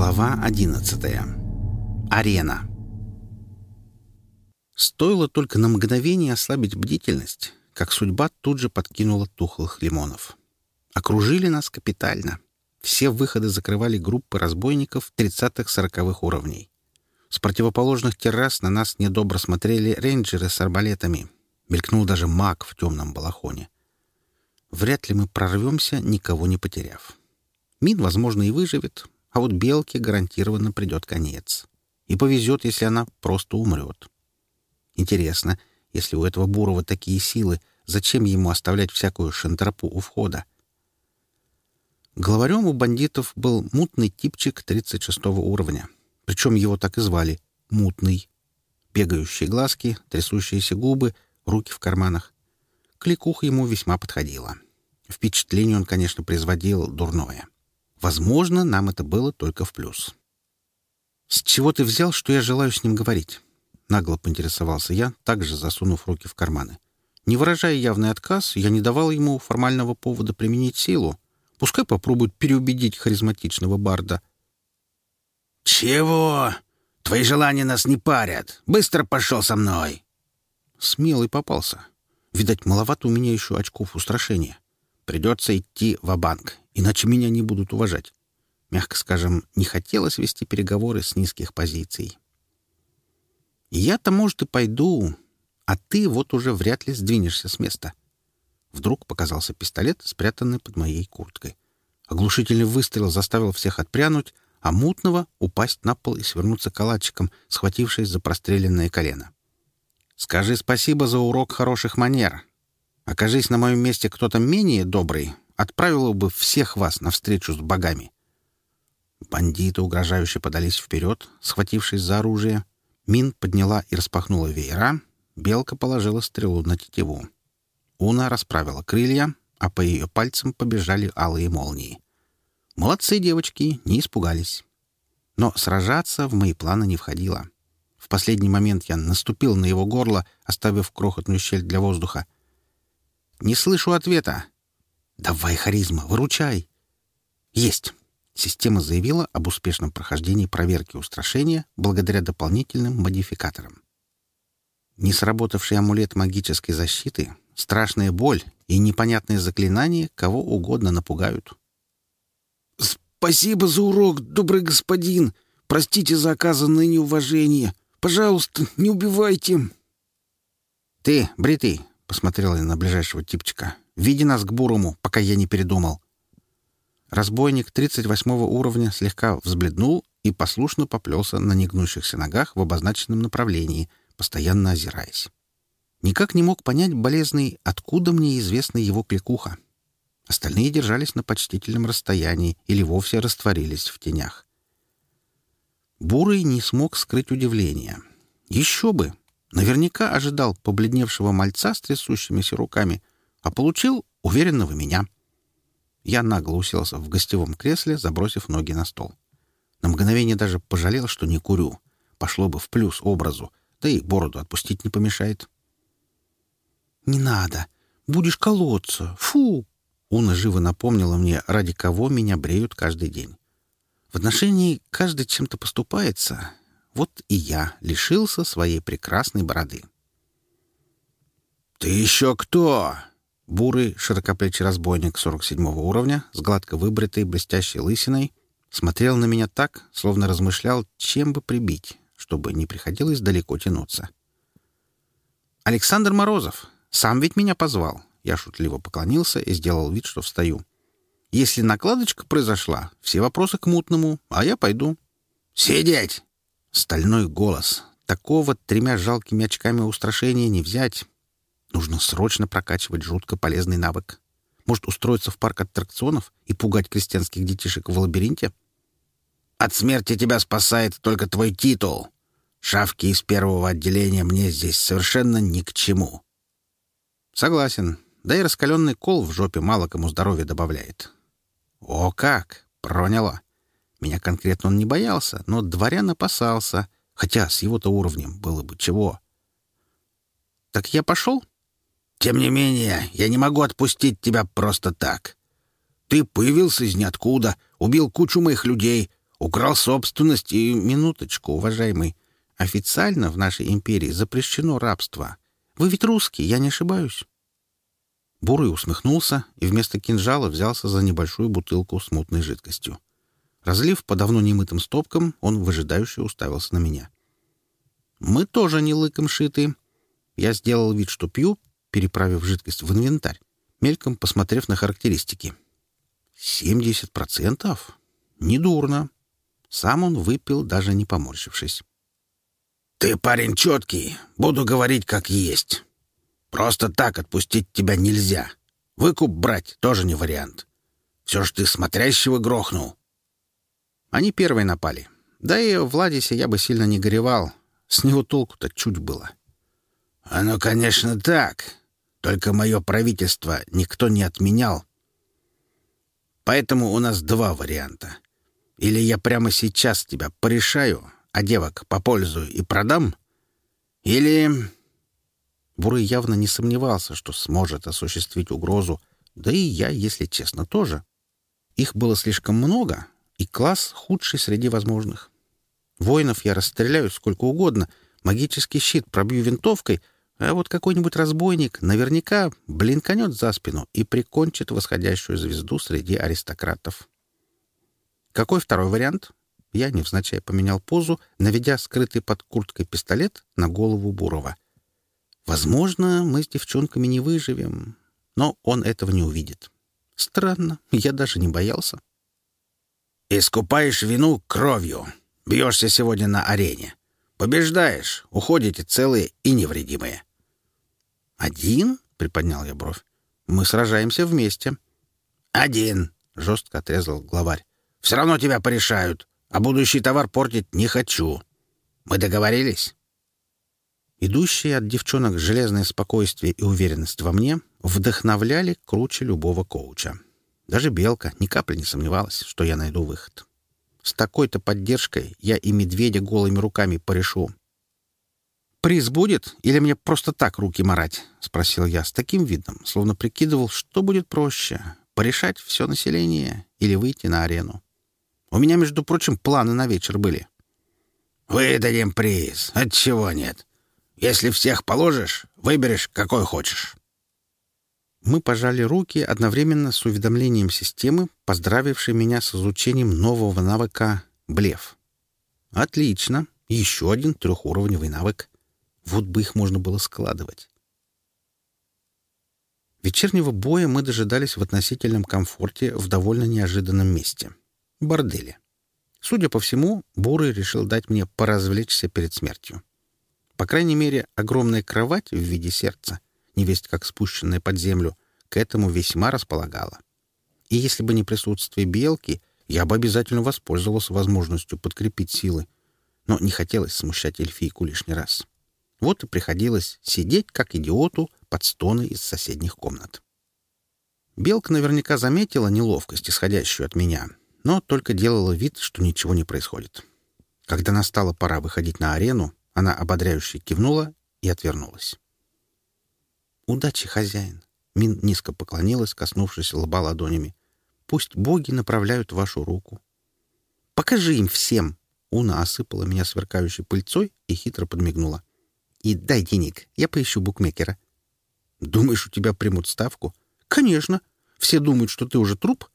Глава 11 Арена. Стоило только на мгновение ослабить бдительность, как судьба тут же подкинула тухлых лимонов. Окружили нас капитально. Все выходы закрывали группы разбойников 30-40 уровней. С противоположных террас на нас недобро смотрели рейнджеры с арбалетами. Мелькнул даже маг в темном балахоне. Вряд ли мы прорвемся, никого не потеряв. Мин, возможно, и выживет, а вот белке гарантированно придет конец. И повезет, если она просто умрет. Интересно, если у этого Бурова такие силы, зачем ему оставлять всякую шантропу у входа? Главарем у бандитов был мутный типчик 36 уровня. Причем его так и звали — «мутный». Бегающие глазки, трясущиеся губы, руки в карманах. Кликух ему весьма подходила. Впечатление он, конечно, производил дурное — Возможно, нам это было только в плюс. «С чего ты взял, что я желаю с ним говорить?» Нагло поинтересовался я, также засунув руки в карманы. Не выражая явный отказ, я не давал ему формального повода применить силу. Пускай попробует переубедить харизматичного барда. «Чего? Твои желания нас не парят. Быстро пошел со мной!» Смелый попался. Видать, маловато у меня еще очков устрашения. Придется идти в банк иначе меня не будут уважать. Мягко скажем, не хотелось вести переговоры с низких позиций. Я-то, может, и пойду, а ты вот уже вряд ли сдвинешься с места. Вдруг показался пистолет, спрятанный под моей курткой. Оглушительный выстрел заставил всех отпрянуть, а мутного — упасть на пол и свернуться калачиком, схватившись за простреленное колено. «Скажи спасибо за урок хороших манер», Окажись на моем месте кто-то менее добрый, отправил бы всех вас навстречу с богами. Бандиты угрожающе подались вперед, схватившись за оружие. Мин подняла и распахнула веера. Белка положила стрелу на тетиву. Уна расправила крылья, а по ее пальцам побежали алые молнии. Молодцы девочки, не испугались. Но сражаться в мои планы не входило. В последний момент я наступил на его горло, оставив крохотную щель для воздуха — не слышу ответа. Давай харизма, выручай. Есть. Система заявила об успешном прохождении проверки устрашения благодаря дополнительным модификаторам. Не сработавший амулет магической защиты, страшная боль и непонятные заклинания кого угодно напугают. «Спасибо за урок, добрый господин! Простите за оказанное неуважение! Пожалуйста, не убивайте!» «Ты, бритый, Посмотрел я на ближайшего типчика. «Веди нас к Бурому, пока я не передумал». Разбойник 38 уровня слегка взбледнул и послушно поплелся на негнущихся ногах в обозначенном направлении, постоянно озираясь. Никак не мог понять болезный, откуда мне известна его кликуха. Остальные держались на почтительном расстоянии или вовсе растворились в тенях. Бурый не смог скрыть удивления. Еще бы! Наверняка ожидал побледневшего мальца с трясущимися руками, а получил уверенного меня. Я нагло уселся в гостевом кресле, забросив ноги на стол. На мгновение даже пожалел, что не курю. Пошло бы в плюс образу, да и бороду отпустить не помешает. «Не надо! Будешь колоться! Фу!» Уна живо напомнила мне, ради кого меня бреют каждый день. В отношении каждый чем-то поступается, вот и я лишился своей прекрасной бороды. «Ты еще кто?» Бурый, широкоплечий разбойник 47 уровня, с гладко выбритой блестящей лысиной, смотрел на меня так, словно размышлял, чем бы прибить, чтобы не приходилось далеко тянуться. «Александр Морозов, сам ведь меня позвал». Я шутливо поклонился и сделал вид, что встаю. «Если накладочка произошла, все вопросы к мутному, а я пойду». «Сидеть!» Стальной голос. Такого тремя жалкими очками устрашения не взять. Нужно срочно прокачивать жутко полезный навык. Может, устроиться в парк аттракционов и пугать крестьянских детишек в лабиринте? От смерти тебя спасает только твой титул. Шавки из первого отделения мне здесь совершенно ни к чему. Согласен. Да и раскаленный кол в жопе мало кому здоровья добавляет. О как! Проняло. Меня конкретно он не боялся, но дворян опасался, хотя с его-то уровнем было бы чего. «Так я пошел?» «Тем не менее, я не могу отпустить тебя просто так. Ты появился из ниоткуда, убил кучу моих людей, украл собственность и... Минуточку, уважаемый. Официально в нашей империи запрещено рабство. Вы ведь русский, я не ошибаюсь». Бурый усмехнулся и вместо кинжала взялся за небольшую бутылку с мутной жидкостью. Разлив по давно немытым стопкам, он выжидающе уставился на меня. «Мы тоже не лыком шиты». Я сделал вид, что пью, переправив жидкость в инвентарь, мельком посмотрев на характеристики. «Семьдесят процентов? Недурно». Сам он выпил, даже не поморщившись. «Ты парень четкий. Буду говорить, как есть. Просто так отпустить тебя нельзя. Выкуп брать тоже не вариант. Все ж ты смотрящего грохнул. Они первые напали. Да и в Владисе я бы сильно не горевал. С него толку-то чуть было. Оно, конечно, так. Только мое правительство никто не отменял. Поэтому у нас два варианта. Или я прямо сейчас тебя порешаю, а девок попользую и продам, или... Бурый явно не сомневался, что сможет осуществить угрозу, да и я, если честно, тоже. Их было слишком много, и класс худший среди возможных. Воинов я расстреляю сколько угодно, магический щит пробью винтовкой, а вот какой-нибудь разбойник наверняка блинканет за спину и прикончит восходящую звезду среди аристократов. Какой второй вариант? Я невзначай поменял позу, наведя скрытый под курткой пистолет на голову Бурова. Возможно, мы с девчонками не выживем, но он этого не увидит. Странно, я даже не боялся. Искупаешь вину кровью, бьешься сегодня на арене. Побеждаешь, уходите целые и невредимые. «Один?» — приподнял я бровь. «Мы сражаемся вместе». «Один!» — жестко отрезал главарь. «Все равно тебя порешают, а будущий товар портить не хочу. Мы договорились?» Идущие от девчонок железное спокойствие и уверенность во мне вдохновляли круче любого коуча. Даже Белка ни капли не сомневалась, что я найду выход. С такой-то поддержкой я и медведя голыми руками порешу. «Приз будет? Или мне просто так руки марать?» — спросил я с таким видом, словно прикидывал, что будет проще — порешать все население или выйти на арену. У меня, между прочим, планы на вечер были. «Выдадим приз. Отчего нет? Если всех положишь, выберешь, какой хочешь» мы пожали руки одновременно с уведомлением системы, поздравившей меня с изучением нового навыка «Блеф». Отлично, еще один трехуровневый навык. Вот бы их можно было складывать. Вечернего боя мы дожидались в относительном комфорте в довольно неожиданном месте — борделе. Судя по всему, Бурый решил дать мне поразвлечься перед смертью. По крайней мере, огромная кровать в виде сердца — невесть как спущенная под землю, к этому весьма располагала. И если бы не присутствие белки, я бы обязательно воспользовался возможностью подкрепить силы. Но не хотелось смущать эльфийку лишний раз. Вот и приходилось сидеть, как идиоту, под стоны из соседних комнат. Белка наверняка заметила неловкость, исходящую от меня, но только делала вид, что ничего не происходит. Когда настала пора выходить на арену, она ободряюще кивнула и отвернулась. «Удачи, хозяин!» Мин низко поклонилась, коснувшись лба ладонями. «Пусть боги направляют вашу руку». «Покажи им всем!» Уна осыпала меня сверкающей пыльцой и хитро подмигнула. «И дай денег, я поищу букмекера». «Думаешь, у тебя примут ставку?» «Конечно! Все думают, что ты уже труп.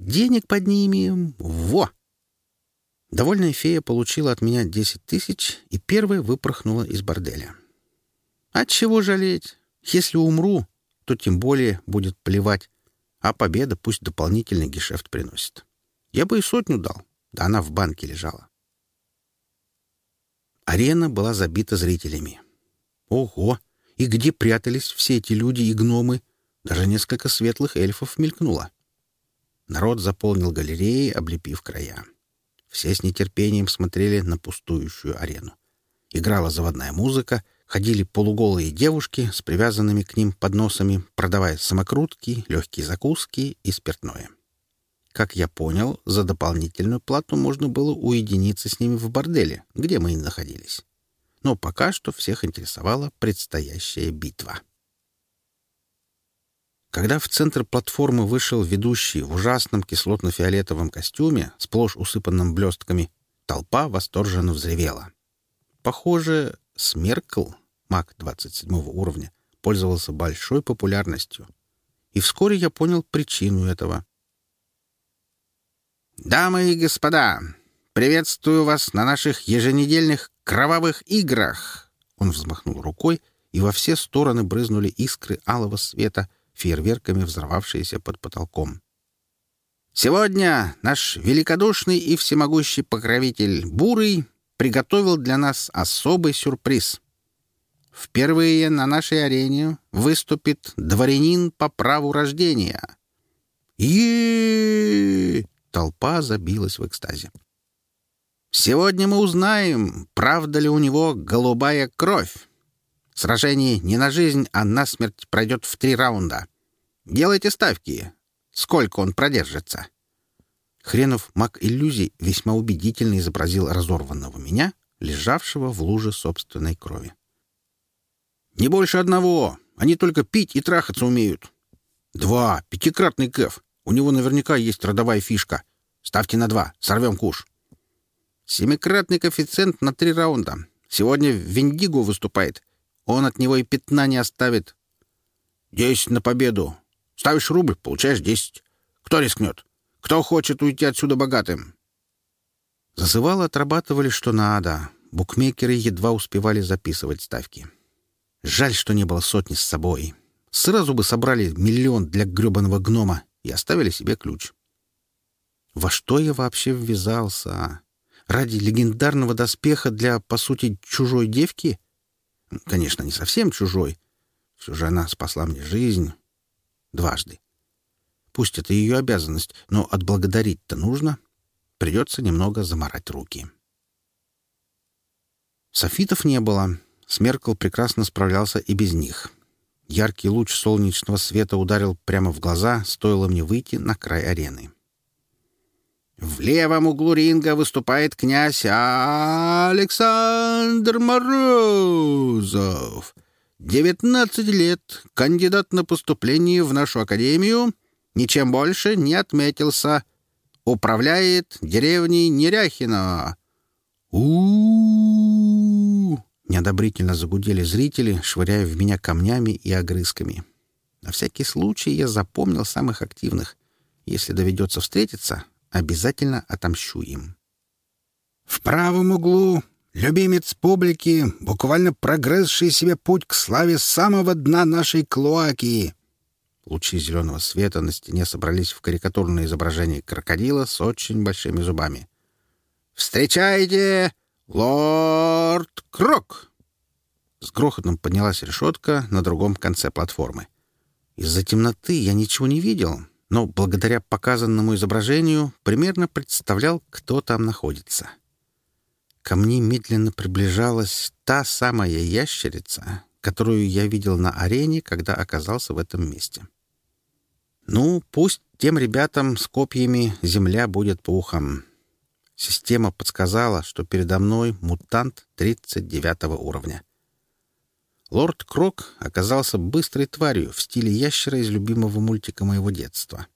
Денег поднимем. Во!» Довольная фея получила от меня 10 тысяч и первая выпорхнула из борделя. «Отчего жалеть? Если умру, то тем более будет плевать. А победа пусть дополнительный гешефт приносит. Я бы и сотню дал, да она в банке лежала. Арена была забита зрителями. Ого! И где прятались все эти люди и гномы? Даже несколько светлых эльфов мелькнуло. Народ заполнил галереи, облепив края. Все с нетерпением смотрели на пустующую арену. Играла заводная музыка — ходили полуголые девушки с привязанными к ним подносами, продавая самокрутки, легкие закуски и спиртное. Как я понял, за дополнительную плату можно было уединиться с ними в борделе, где мы и находились. Но пока что всех интересовала предстоящая битва. Когда в центр платформы вышел ведущий в ужасном кислотно-фиолетовом костюме, сплошь усыпанном блестками, толпа восторженно взревела. Похоже, Смеркл, маг 27 уровня, пользовался большой популярностью. И вскоре я понял причину этого. «Дамы и господа, приветствую вас на наших еженедельных кровавых играх!» Он взмахнул рукой, и во все стороны брызнули искры алого света, фейерверками взорвавшиеся под потолком. «Сегодня наш великодушный и всемогущий покровитель Бурый — приготовил для нас особый сюрприз. Впервые на нашей арене выступит дворянин по праву рождения. е Толпа забилась в экстазе. Сегодня мы узнаем, правда ли у него голубая кровь. Сражение не на жизнь, а на смерть пройдет в три раунда. Делайте ставки, сколько он продержится. Хренов маг иллюзий весьма убедительно изобразил разорванного меня, лежавшего в луже собственной крови. «Не больше одного! Они только пить и трахаться умеют!» «Два! Пятикратный кэф! У него наверняка есть родовая фишка! Ставьте на два, сорвем куш!» «Семикратный коэффициент на три раунда. Сегодня Виндиго выступает. Он от него и пятна не оставит». «Десять на победу! Ставишь рубль, получаешь десять. Кто рискнет?» Кто хочет уйти отсюда богатым?» Зазывал отрабатывали, что надо. Букмекеры едва успевали записывать ставки. Жаль, что не было сотни с собой. Сразу бы собрали миллион для грёбаного гнома и оставили себе ключ. Во что я вообще ввязался? Ради легендарного доспеха для, по сути, чужой девки? Конечно, не совсем чужой. Все же она спасла мне жизнь. Дважды. Пусть это ее обязанность, но отблагодарить-то нужно. Придется немного заморать руки. Софитов не было. Смеркл прекрасно справлялся и без них. Яркий луч солнечного света ударил прямо в глаза, стоило мне выйти на край арены. В левом углу ринга выступает князь Александр Морозов. 19 лет, кандидат на поступление в нашу академию — ничем больше не отметился. Управляет деревней Неряхино. у Неодобрительно загудели зрители, швыряя в меня камнями и огрызками. На всякий случай я запомнил самых активных. Если доведется встретиться, обязательно отомщу им. В правом углу любимец публики, буквально прогрызший себе путь к славе самого дна нашей клоаки, Лучи зеленого света на стене собрались в карикатурное изображение крокодила с очень большими зубами. «Встречайте, лорд Крок!» С грохотом поднялась решетка на другом конце платформы. Из-за темноты я ничего не видел, но благодаря показанному изображению примерно представлял, кто там находится. Ко мне медленно приближалась та самая ящерица, которую я видел на арене, когда оказался в этом месте. Ну, пусть тем ребятам с копьями земля будет по ухам. Система подсказала, что передо мной мутант 39 уровня. Лорд Крок оказался быстрой тварью в стиле ящера из любимого мультика моего детства.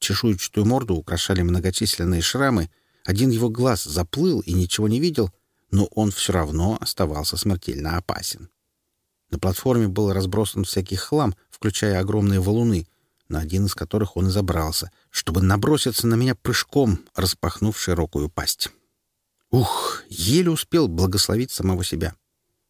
Чешуйчатую морду украшали многочисленные шрамы, один его глаз заплыл и ничего не видел, но он все равно оставался смертельно опасен. На платформе был разбросан всякий хлам, включая огромные валуны — на один из которых он и забрался, чтобы наброситься на меня прыжком, распахнув широкую пасть. Ух, еле успел благословить самого себя.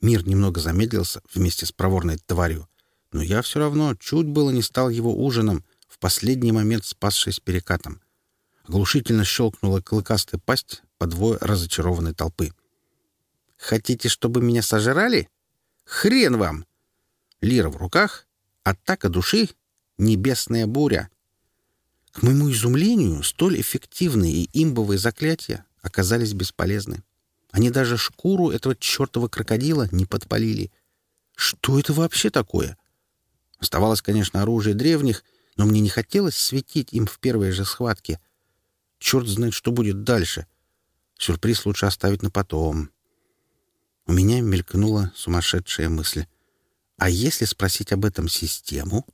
Мир немного замедлился вместе с проворной тварью, но я все равно чуть было не стал его ужином, в последний момент спасшись перекатом. Оглушительно щелкнула клыкастая пасть подвое разочарованной толпы. «Хотите, чтобы меня сожрали? Хрен вам!» Лира в руках, атака души Небесная буря. К моему изумлению, столь эффективные и имбовые заклятия оказались бесполезны. Они даже шкуру этого чертова крокодила не подпалили. Что это вообще такое? Оставалось, конечно, оружие древних, но мне не хотелось светить им в первой же схватке. Черт знает, что будет дальше. Сюрприз лучше оставить на потом. У меня мелькнула сумасшедшая мысль. А если спросить об этом систему?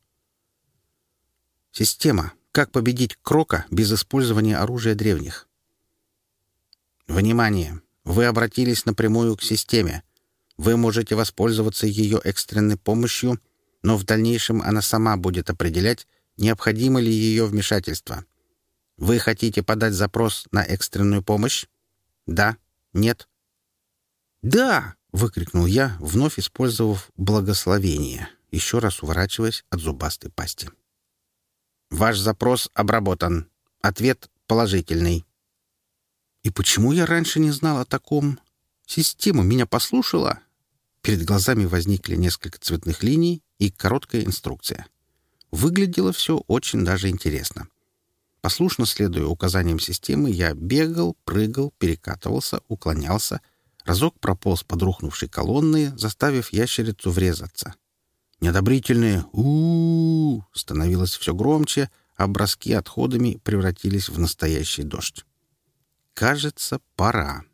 Система. Как победить Крока без использования оружия древних? Внимание! Вы обратились напрямую к системе. Вы можете воспользоваться ее экстренной помощью, но в дальнейшем она сама будет определять, необходимо ли ее вмешательство. Вы хотите подать запрос на экстренную помощь? Да? Нет? «Да!» — выкрикнул я, вновь использовав благословение, еще раз уворачиваясь от зубастой пасти. Ваш запрос обработан. Ответ положительный. И почему я раньше не знал о таком? Система меня послушала? Перед глазами возникли несколько цветных линий и короткая инструкция. Выглядело все очень даже интересно. Послушно следуя указаниям системы, я бегал, прыгал, перекатывался, уклонялся. Разок прополз под рухнувшей колонной, заставив ящерицу врезаться — Недобрительные у, -у, -у становилось все громче, а броски отходами превратились в настоящий дождь. Кажется, пора.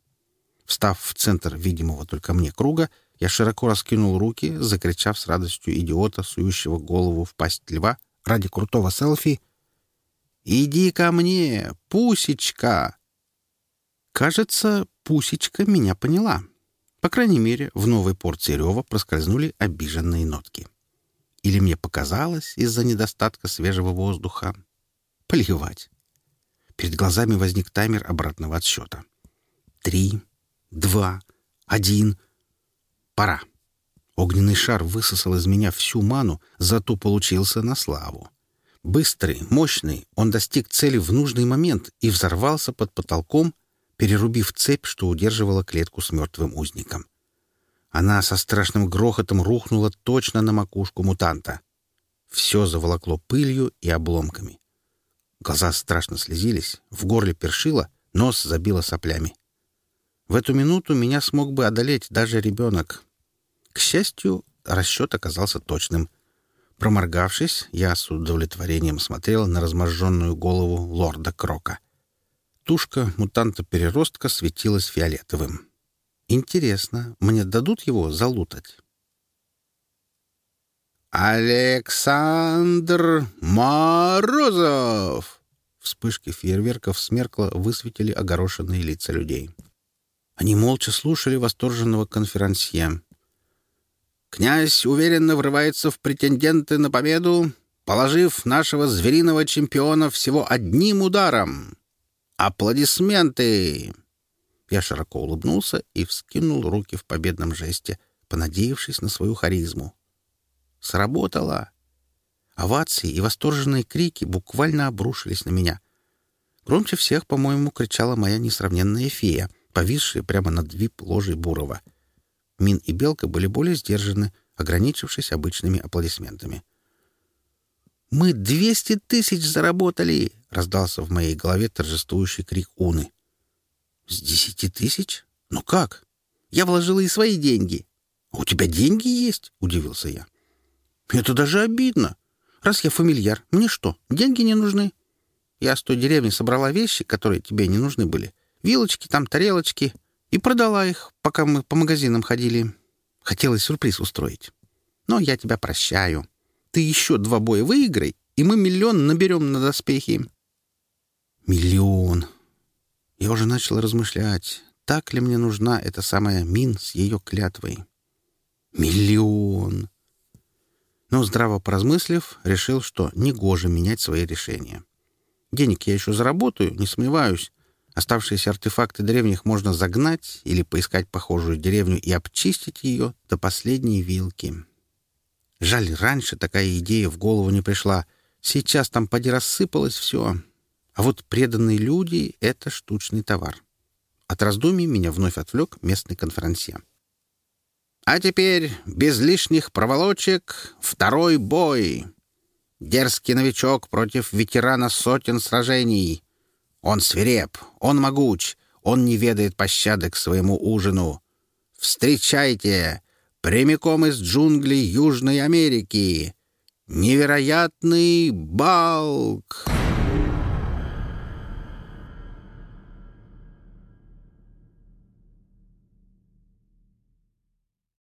Встав в центр видимого только мне круга, я широко раскинул руки, закричав с радостью идиота, сующего голову в пасть льва ради крутого селфи «Иди ко мне, пусечка!» Кажется, пусечка меня поняла. По крайней мере, в новой порции рева проскользнули обиженные нотки. Или мне показалось из-за недостатка свежего воздуха? Плевать. Перед глазами возник таймер обратного отсчета. Три, два, один. Пора. Огненный шар высосал из меня всю ману, зато получился на славу. Быстрый, мощный, он достиг цели в нужный момент и взорвался под потолком, перерубив цепь, что удерживала клетку с мертвым узником. Она со страшным грохотом рухнула точно на макушку мутанта. Все заволокло пылью и обломками. Глаза страшно слезились, в горле першило, нос забило соплями. В эту минуту меня смог бы одолеть даже ребенок. К счастью, расчет оказался точным. Проморгавшись, я с удовлетворением смотрел на разможженную голову лорда Крока. Тушка мутанта-переростка светилась фиолетовым. Интересно, мне дадут его залутать? «Александр Морозов!» Вспышки фейерверков смеркла высветили огорошенные лица людей. Они молча слушали восторженного конферансье. «Князь уверенно врывается в претенденты на победу, положив нашего звериного чемпиона всего одним ударом. Аплодисменты!» Я широко улыбнулся и вскинул руки в победном жесте, понадеявшись на свою харизму. Сработало! Овации и восторженные крики буквально обрушились на меня. Громче всех, по-моему, кричала моя несравненная фея, повисшая прямо над вип-ложей Бурова. Мин и Белка были более сдержаны, ограничившись обычными аплодисментами. «Мы двести тысяч заработали!» — раздался в моей голове торжествующий крик Уны. С десяти тысяч? Ну как? Я вложила и свои деньги. А у тебя деньги есть? Удивился я. Это даже обидно. Раз я фамильяр, мне что, деньги не нужны? Я с той деревни собрала вещи, которые тебе не нужны были. Вилочки, там тарелочки. И продала их, пока мы по магазинам ходили. Хотелось сюрприз устроить. Но я тебя прощаю. Ты еще два боя выиграй, и мы миллион наберем на доспехи. Миллион, я уже начал размышлять, так ли мне нужна эта самая Мин с ее клятвой. Миллион! Но, здраво поразмыслив, решил, что негоже менять свои решения. Денег я еще заработаю, не сомневаюсь. Оставшиеся артефакты древних можно загнать или поискать похожую деревню и обчистить ее до последней вилки. Жаль, раньше такая идея в голову не пришла. Сейчас там поди рассыпалось все. А вот преданные люди — это штучный товар. От раздумий меня вновь отвлек местный конференция. «А теперь, без лишних проволочек, второй бой!» Дерзкий новичок против ветерана сотен сражений. Он свиреп, он могуч, он не ведает пощады к своему ужину. Встречайте! Прямиком из джунглей Южной Америки! Невероятный Балк!»